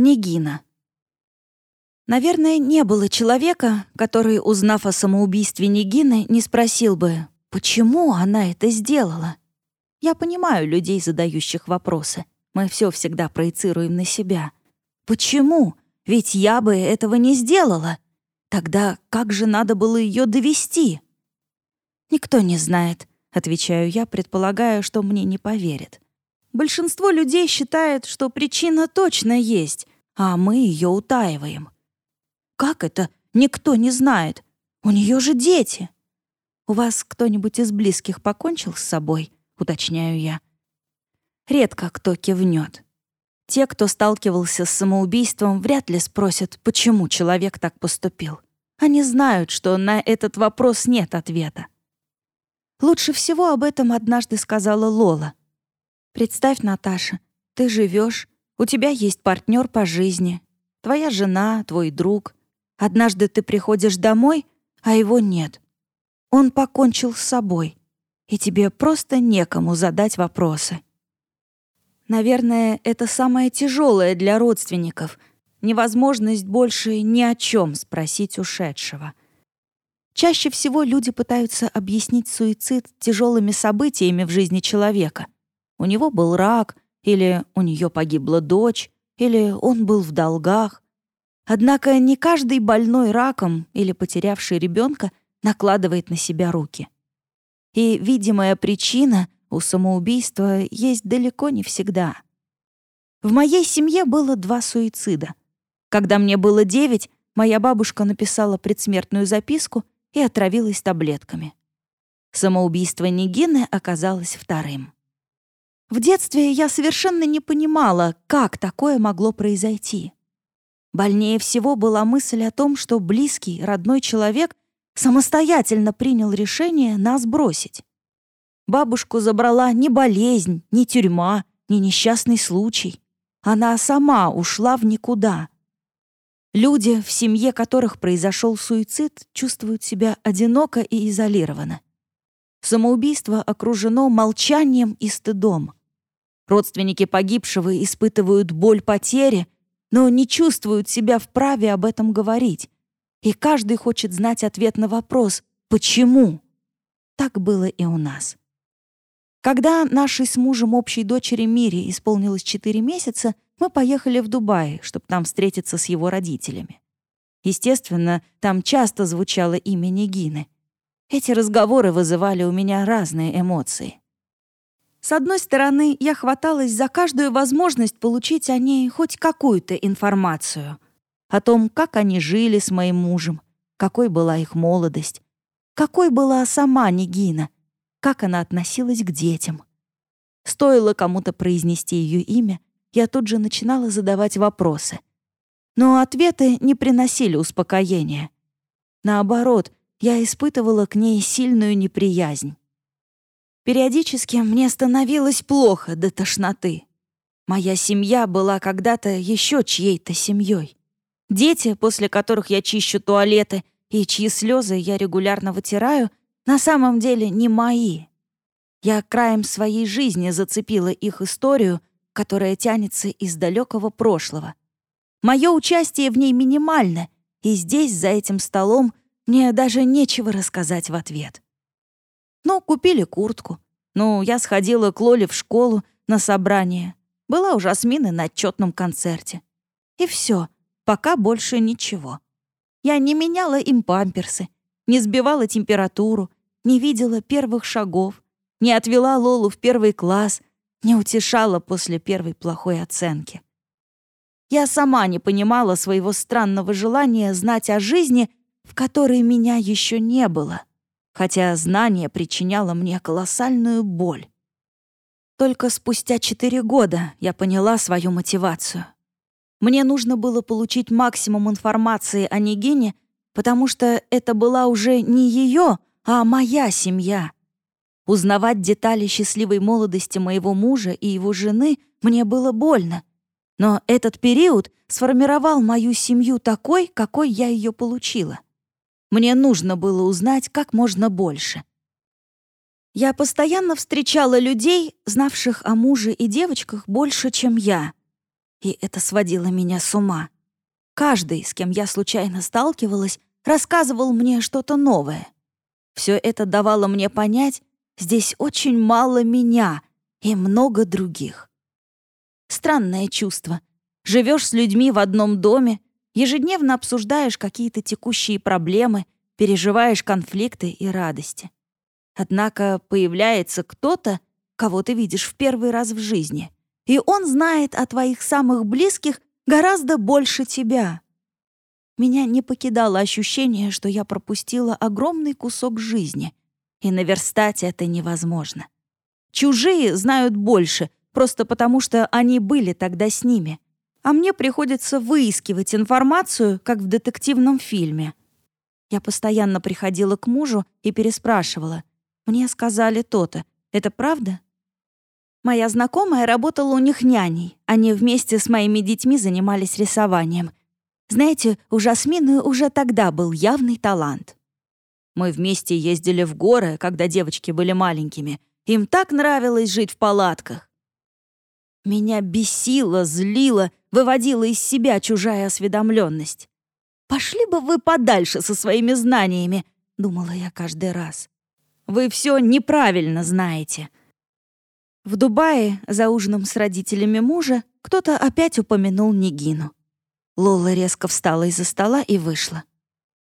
Нигина. Наверное, не было человека, который, узнав о самоубийстве Нигины, не спросил бы, почему она это сделала. Я понимаю людей, задающих вопросы. Мы все всегда проецируем на себя. Почему? Ведь я бы этого не сделала. Тогда как же надо было ее довести? Никто не знает, отвечаю я, предполагая, что мне не поверят. Большинство людей считает, что причина точно есть, а мы ее утаиваем. Как это? Никто не знает. У нее же дети. У вас кто-нибудь из близких покончил с собой? Уточняю я. Редко кто кивнет. Те, кто сталкивался с самоубийством, вряд ли спросят, почему человек так поступил. Они знают, что на этот вопрос нет ответа. Лучше всего об этом однажды сказала Лола. Представь, Наташа, ты живешь, у тебя есть партнер по жизни, твоя жена, твой друг. Однажды ты приходишь домой, а его нет. Он покончил с собой, и тебе просто некому задать вопросы. Наверное, это самое тяжелое для родственников — невозможность больше ни о чем спросить ушедшего. Чаще всего люди пытаются объяснить суицид тяжелыми событиями в жизни человека — у него был рак, или у нее погибла дочь, или он был в долгах. Однако не каждый больной раком или потерявший ребенка накладывает на себя руки. И видимая причина у самоубийства есть далеко не всегда. В моей семье было два суицида. Когда мне было девять, моя бабушка написала предсмертную записку и отравилась таблетками. Самоубийство Нигины оказалось вторым. В детстве я совершенно не понимала, как такое могло произойти. Больнее всего была мысль о том, что близкий, родной человек самостоятельно принял решение нас бросить. Бабушку забрала не болезнь, не тюрьма, не несчастный случай. Она сама ушла в никуда. Люди, в семье которых произошел суицид, чувствуют себя одиноко и изолированно. Самоубийство окружено молчанием и стыдом. Родственники погибшего испытывают боль потери, но не чувствуют себя вправе об этом говорить. И каждый хочет знать ответ на вопрос «почему?». Так было и у нас. Когда нашей с мужем общей дочери Мире исполнилось 4 месяца, мы поехали в Дубай, чтобы там встретиться с его родителями. Естественно, там часто звучало имя Нигины. Эти разговоры вызывали у меня разные эмоции. С одной стороны, я хваталась за каждую возможность получить о ней хоть какую-то информацию. О том, как они жили с моим мужем, какой была их молодость, какой была сама Нигина, как она относилась к детям. Стоило кому-то произнести ее имя, я тут же начинала задавать вопросы. Но ответы не приносили успокоения. Наоборот, я испытывала к ней сильную неприязнь. Периодически мне становилось плохо до тошноты. Моя семья была когда-то еще чьей-то семьей. Дети, после которых я чищу туалеты и чьи слезы я регулярно вытираю, на самом деле не мои. Я краем своей жизни зацепила их историю, которая тянется из далекого прошлого. Мое участие в ней минимально, и здесь, за этим столом, мне даже нечего рассказать в ответ. Ну, купили куртку. Ну, я сходила к Лоле в школу на собрание. Была у Жасмины на отчетном концерте. И все, пока больше ничего. Я не меняла им памперсы, не сбивала температуру, не видела первых шагов, не отвела Лолу в первый класс, не утешала после первой плохой оценки. Я сама не понимала своего странного желания знать о жизни, в которой меня еще не было хотя знание причиняло мне колоссальную боль. Только спустя четыре года я поняла свою мотивацию. Мне нужно было получить максимум информации о Нигине, потому что это была уже не ее, а моя семья. Узнавать детали счастливой молодости моего мужа и его жены мне было больно. Но этот период сформировал мою семью такой, какой я ее получила. Мне нужно было узнать как можно больше. Я постоянно встречала людей, знавших о муже и девочках больше, чем я. И это сводило меня с ума. Каждый, с кем я случайно сталкивалась, рассказывал мне что-то новое. Все это давало мне понять, здесь очень мало меня и много других. Странное чувство. Живешь с людьми в одном доме, ежедневно обсуждаешь какие-то текущие проблемы, переживаешь конфликты и радости. Однако появляется кто-то, кого ты видишь в первый раз в жизни, и он знает о твоих самых близких гораздо больше тебя. Меня не покидало ощущение, что я пропустила огромный кусок жизни, и наверстать это невозможно. Чужие знают больше, просто потому что они были тогда с ними, а мне приходится выискивать информацию, как в детективном фильме. Я постоянно приходила к мужу и переспрашивала. «Мне сказали то-то. Это правда?» Моя знакомая работала у них няней. Они вместе с моими детьми занимались рисованием. Знаете, у Жасмины уже тогда был явный талант. Мы вместе ездили в горы, когда девочки были маленькими. Им так нравилось жить в палатках. Меня бесило, злило, выводила из себя чужая осведомленность. «Пошли бы вы подальше со своими знаниями», — думала я каждый раз. «Вы все неправильно знаете». В Дубае за ужином с родителями мужа кто-то опять упомянул Нигину. Лола резко встала из-за стола и вышла.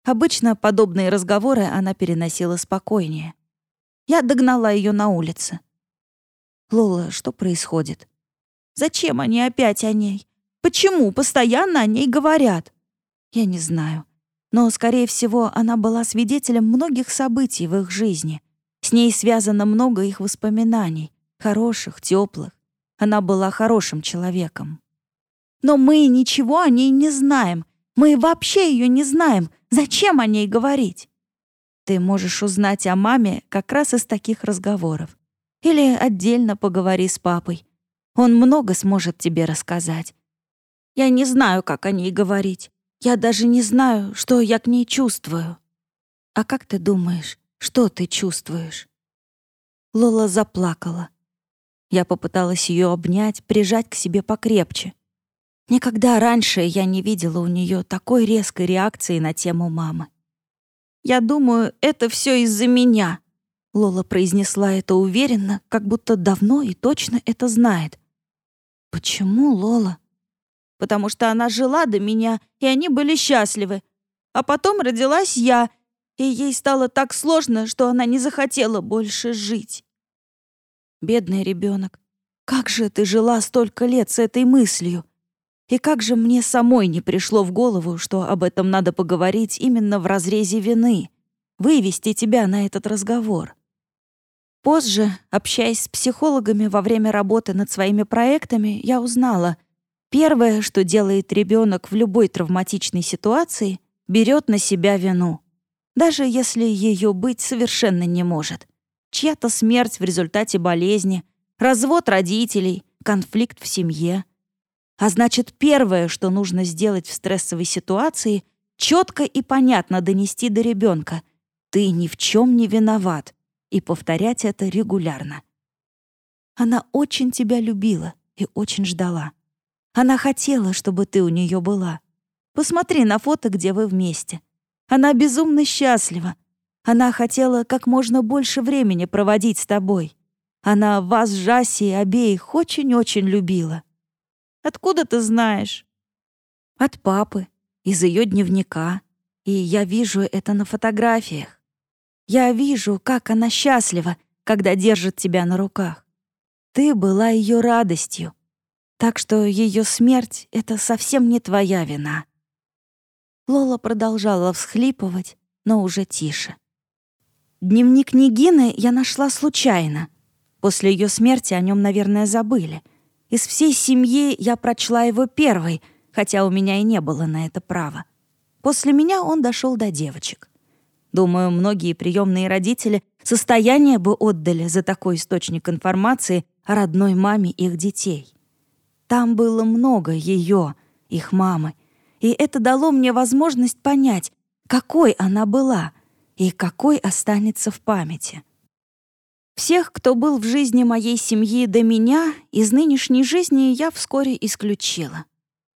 Обычно подобные разговоры она переносила спокойнее. Я догнала ее на улице. «Лола, что происходит? Зачем они опять о ней? Почему постоянно о ней говорят?» Я не знаю. Но, скорее всего, она была свидетелем многих событий в их жизни. С ней связано много их воспоминаний хороших, теплых. Она была хорошим человеком. Но мы ничего о ней не знаем. Мы вообще ее не знаем. Зачем о ней говорить? Ты можешь узнать о маме как раз из таких разговоров. Или отдельно поговори с папой. Он много сможет тебе рассказать. Я не знаю, как о ней говорить. Я даже не знаю, что я к ней чувствую. А как ты думаешь, что ты чувствуешь? Лола заплакала. Я попыталась ее обнять, прижать к себе покрепче. Никогда раньше я не видела у нее такой резкой реакции на тему мамы. «Я думаю, это все из-за меня», — Лола произнесла это уверенно, как будто давно и точно это знает. «Почему, Лола?» «Потому что она жила до меня, и они были счастливы. А потом родилась я, и ей стало так сложно, что она не захотела больше жить». Бедный ребенок, как же ты жила столько лет с этой мыслью? И как же мне самой не пришло в голову, что об этом надо поговорить именно в разрезе вины, вывести тебя на этот разговор. Позже, общаясь с психологами во время работы над своими проектами, я узнала, первое, что делает ребенок в любой травматичной ситуации, берет на себя вину, даже если ее быть совершенно не может. Чья-то смерть в результате болезни, развод родителей, конфликт в семье. А значит, первое, что нужно сделать в стрессовой ситуации, четко и понятно донести до ребенка: ты ни в чем не виноват, и повторять это регулярно. Она очень тебя любила и очень ждала. Она хотела, чтобы ты у нее была. Посмотри на фото, где вы вместе. Она безумно счастлива, она хотела как можно больше времени проводить с тобой. Она вас, Жаси, обеих очень-очень любила. Откуда ты знаешь? От папы, из ее дневника. И я вижу это на фотографиях. Я вижу, как она счастлива, когда держит тебя на руках. Ты была ее радостью. Так что ее смерть — это совсем не твоя вина. Лола продолжала всхлипывать, но уже тише. Дневник Нигины я нашла случайно. После ее смерти о нем, наверное, забыли. Из всей семьи я прочла его первой, хотя у меня и не было на это права. После меня он дошел до девочек. Думаю, многие приемные родители состояние бы отдали за такой источник информации о родной маме их детей. Там было много ее, их мамы, и это дало мне возможность понять, какой она была — и какой останется в памяти. Всех, кто был в жизни моей семьи до меня, из нынешней жизни я вскоре исключила.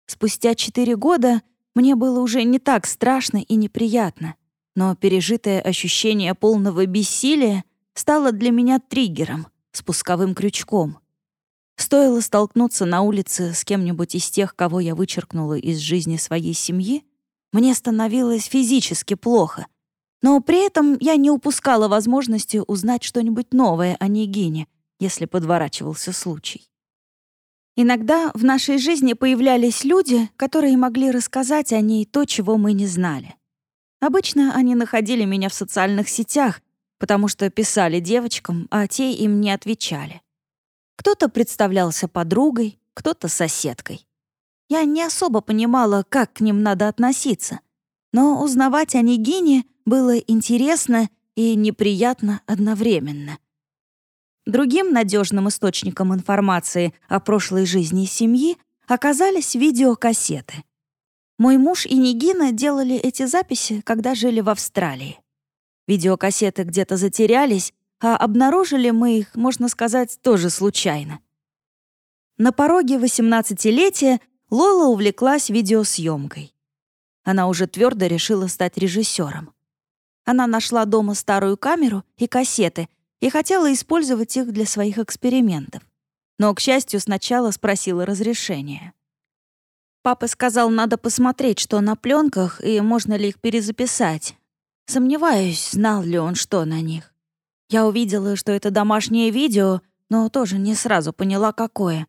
Спустя четыре года мне было уже не так страшно и неприятно, но пережитое ощущение полного бессилия стало для меня триггером, спусковым крючком. Стоило столкнуться на улице с кем-нибудь из тех, кого я вычеркнула из жизни своей семьи, мне становилось физически плохо. Но при этом я не упускала возможности узнать что-нибудь новое о Нигине, если подворачивался случай. Иногда в нашей жизни появлялись люди, которые могли рассказать о ней то, чего мы не знали. Обычно они находили меня в социальных сетях, потому что писали девочкам, а те им не отвечали. Кто-то представлялся подругой, кто-то соседкой. Я не особо понимала, как к ним надо относиться, но узнавать о Нигине было интересно и неприятно одновременно. Другим надежным источником информации о прошлой жизни семьи оказались видеокассеты. Мой муж и Нигина делали эти записи, когда жили в Австралии. Видеокассеты где-то затерялись, а обнаружили мы их, можно сказать, тоже случайно. На пороге 18-летия Лола увлеклась видеосъемкой. Она уже твердо решила стать режиссером. Она нашла дома старую камеру и кассеты — и хотела использовать их для своих экспериментов. Но, к счастью, сначала спросила разрешения. Папа сказал, надо посмотреть, что на пленках и можно ли их перезаписать. Сомневаюсь, знал ли он, что на них. Я увидела, что это домашнее видео, но тоже не сразу поняла, какое.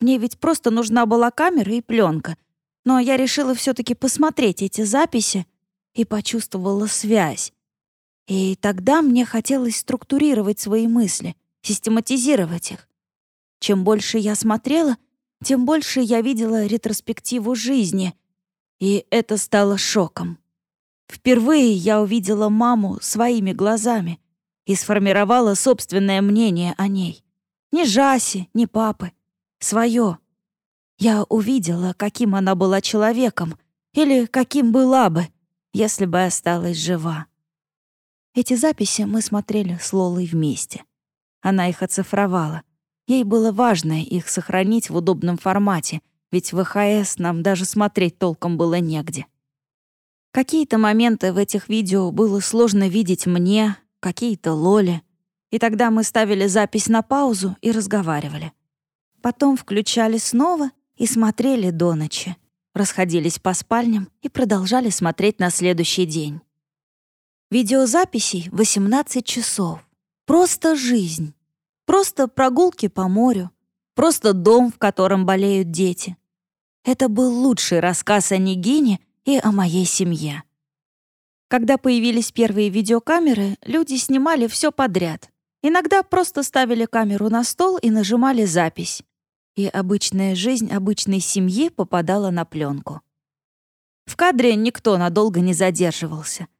Мне ведь просто нужна была камера и пленка. Но я решила все таки посмотреть эти записи и почувствовала связь. И тогда мне хотелось структурировать свои мысли, систематизировать их. Чем больше я смотрела, тем больше я видела ретроспективу жизни, и это стало шоком. Впервые я увидела маму своими глазами и сформировала собственное мнение о ней. Ни Жаси, ни папы. Своё. Я увидела, каким она была человеком или каким была бы, если бы осталась жива. Эти записи мы смотрели с Лолой вместе. Она их оцифровала. Ей было важно их сохранить в удобном формате, ведь ВХС нам даже смотреть толком было негде. Какие-то моменты в этих видео было сложно видеть мне, какие-то Лоле. И тогда мы ставили запись на паузу и разговаривали. Потом включали снова и смотрели до ночи. Расходились по спальням и продолжали смотреть на следующий день. Видеозаписей 18 часов. Просто жизнь. Просто прогулки по морю. Просто дом, в котором болеют дети. Это был лучший рассказ о Нигине и о моей семье. Когда появились первые видеокамеры, люди снимали все подряд. Иногда просто ставили камеру на стол и нажимали запись. И обычная жизнь обычной семьи попадала на пленку. В кадре никто надолго не задерживался —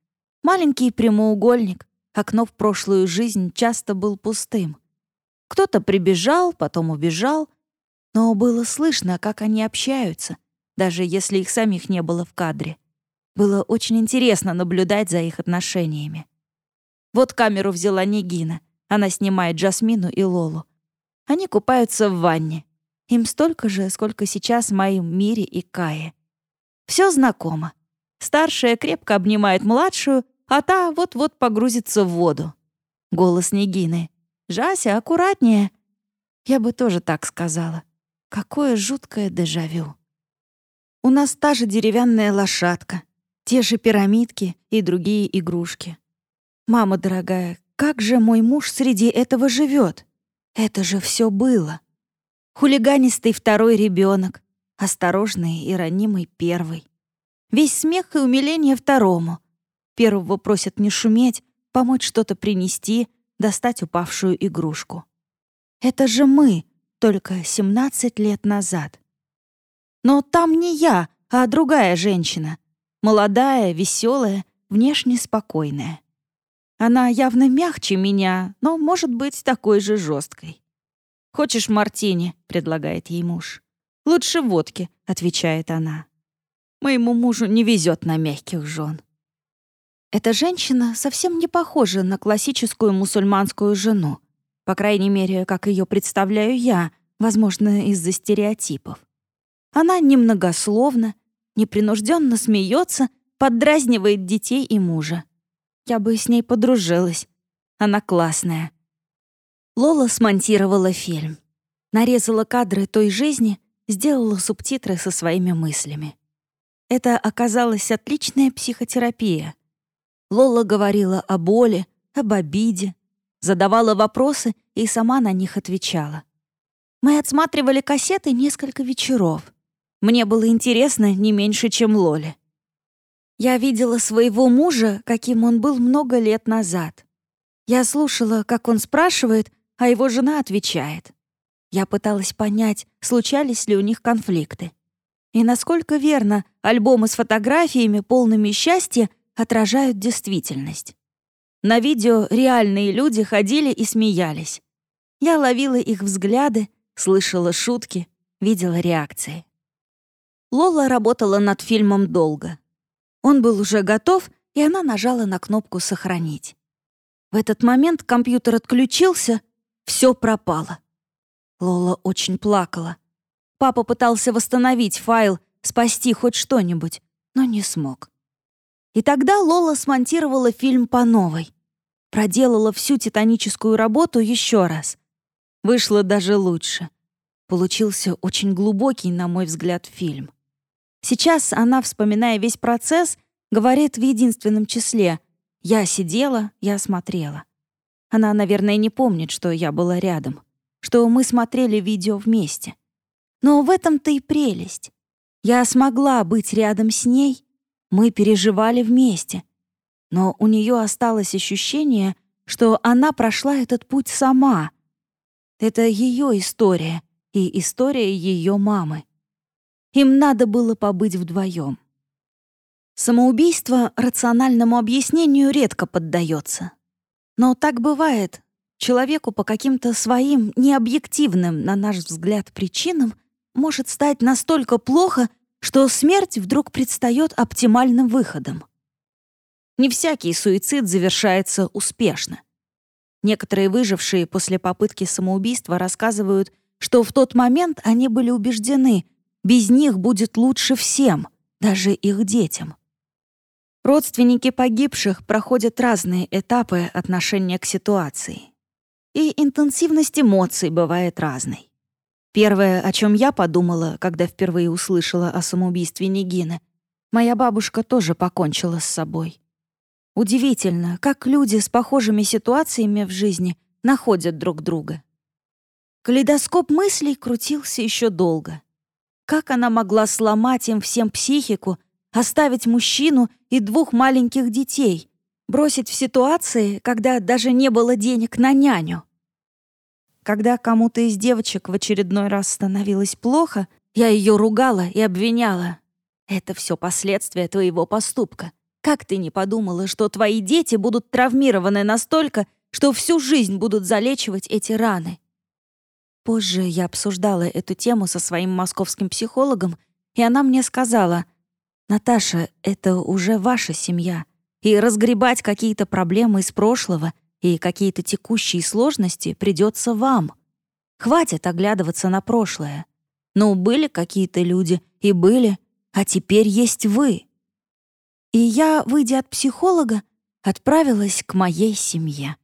Маленький прямоугольник, окно в прошлую жизнь часто был пустым. Кто-то прибежал, потом убежал, но было слышно, как они общаются, даже если их самих не было в кадре. Было очень интересно наблюдать за их отношениями. Вот камеру взяла Нигина. Она снимает Джасмину и Лолу. Они купаются в ванне. Им столько же, сколько сейчас в моем мире и Кае. Все знакомо. Старшая крепко обнимает младшую, а та вот-вот погрузится в воду. Голос Нигины. «Жася, аккуратнее!» Я бы тоже так сказала. Какое жуткое дежавю. У нас та же деревянная лошадка, те же пирамидки и другие игрушки. Мама дорогая, как же мой муж среди этого живет? Это же все было. Хулиганистый второй ребенок, осторожный и ранимый первый. Весь смех и умиление второму, Первого просят не шуметь, помочь что-то принести, достать упавшую игрушку. Это же мы, только 17 лет назад. Но там не я, а другая женщина. Молодая, веселая, внешне спокойная. Она явно мягче меня, но может быть такой же жесткой. «Хочешь мартини?» — предлагает ей муж. «Лучше водки», — отвечает она. Моему мужу не везет на мягких жен. Эта женщина совсем не похожа на классическую мусульманскую жену. По крайней мере, как ее представляю я, возможно, из-за стереотипов. Она немногословна, непринужденно смеется, поддразнивает детей и мужа. Я бы с ней подружилась. Она классная. Лола смонтировала фильм. Нарезала кадры той жизни, сделала субтитры со своими мыслями. Это оказалась отличная психотерапия. Лола говорила о боли, об обиде, задавала вопросы и сама на них отвечала. Мы отсматривали кассеты несколько вечеров. Мне было интересно не меньше, чем Лоле. Я видела своего мужа, каким он был много лет назад. Я слушала, как он спрашивает, а его жена отвечает. Я пыталась понять, случались ли у них конфликты. И насколько верно альбомы с фотографиями, полными счастья, отражают действительность. На видео реальные люди ходили и смеялись. Я ловила их взгляды, слышала шутки, видела реакции. Лола работала над фильмом долго. Он был уже готов, и она нажала на кнопку «Сохранить». В этот момент компьютер отключился, все пропало. Лола очень плакала. Папа пытался восстановить файл, спасти хоть что-нибудь, но не смог. И тогда Лола смонтировала фильм по новой. Проделала всю титаническую работу еще раз. Вышло даже лучше. Получился очень глубокий, на мой взгляд, фильм. Сейчас она, вспоминая весь процесс, говорит в единственном числе «Я сидела, я смотрела». Она, наверное, не помнит, что я была рядом, что мы смотрели видео вместе. Но в этом-то и прелесть. Я смогла быть рядом с ней, мы переживали вместе. Но у нее осталось ощущение, что она прошла этот путь сама. Это ее история и история ее мамы. Им надо было побыть вдвоем. Самоубийство рациональному объяснению редко поддается. Но так бывает. Человеку по каким-то своим необъективным, на наш взгляд, причинам может стать настолько плохо, что смерть вдруг предстает оптимальным выходом. Не всякий суицид завершается успешно. Некоторые выжившие после попытки самоубийства рассказывают, что в тот момент они были убеждены, без них будет лучше всем, даже их детям. Родственники погибших проходят разные этапы отношения к ситуации. И интенсивность эмоций бывает разной. Первое, о чем я подумала, когда впервые услышала о самоубийстве Нигины, моя бабушка тоже покончила с собой. Удивительно, как люди с похожими ситуациями в жизни находят друг друга. Калейдоскоп мыслей крутился еще долго. Как она могла сломать им всем психику, оставить мужчину и двух маленьких детей, бросить в ситуации, когда даже не было денег на няню? Когда кому-то из девочек в очередной раз становилось плохо, я ее ругала и обвиняла. Это все последствия твоего поступка. Как ты не подумала, что твои дети будут травмированы настолько, что всю жизнь будут залечивать эти раны? Позже я обсуждала эту тему со своим московским психологом, и она мне сказала, «Наташа, это уже ваша семья, и разгребать какие-то проблемы из прошлого и какие-то текущие сложности придется вам. Хватит оглядываться на прошлое. Ну, были какие-то люди, и были, а теперь есть вы». И я, выйдя от психолога, отправилась к моей семье.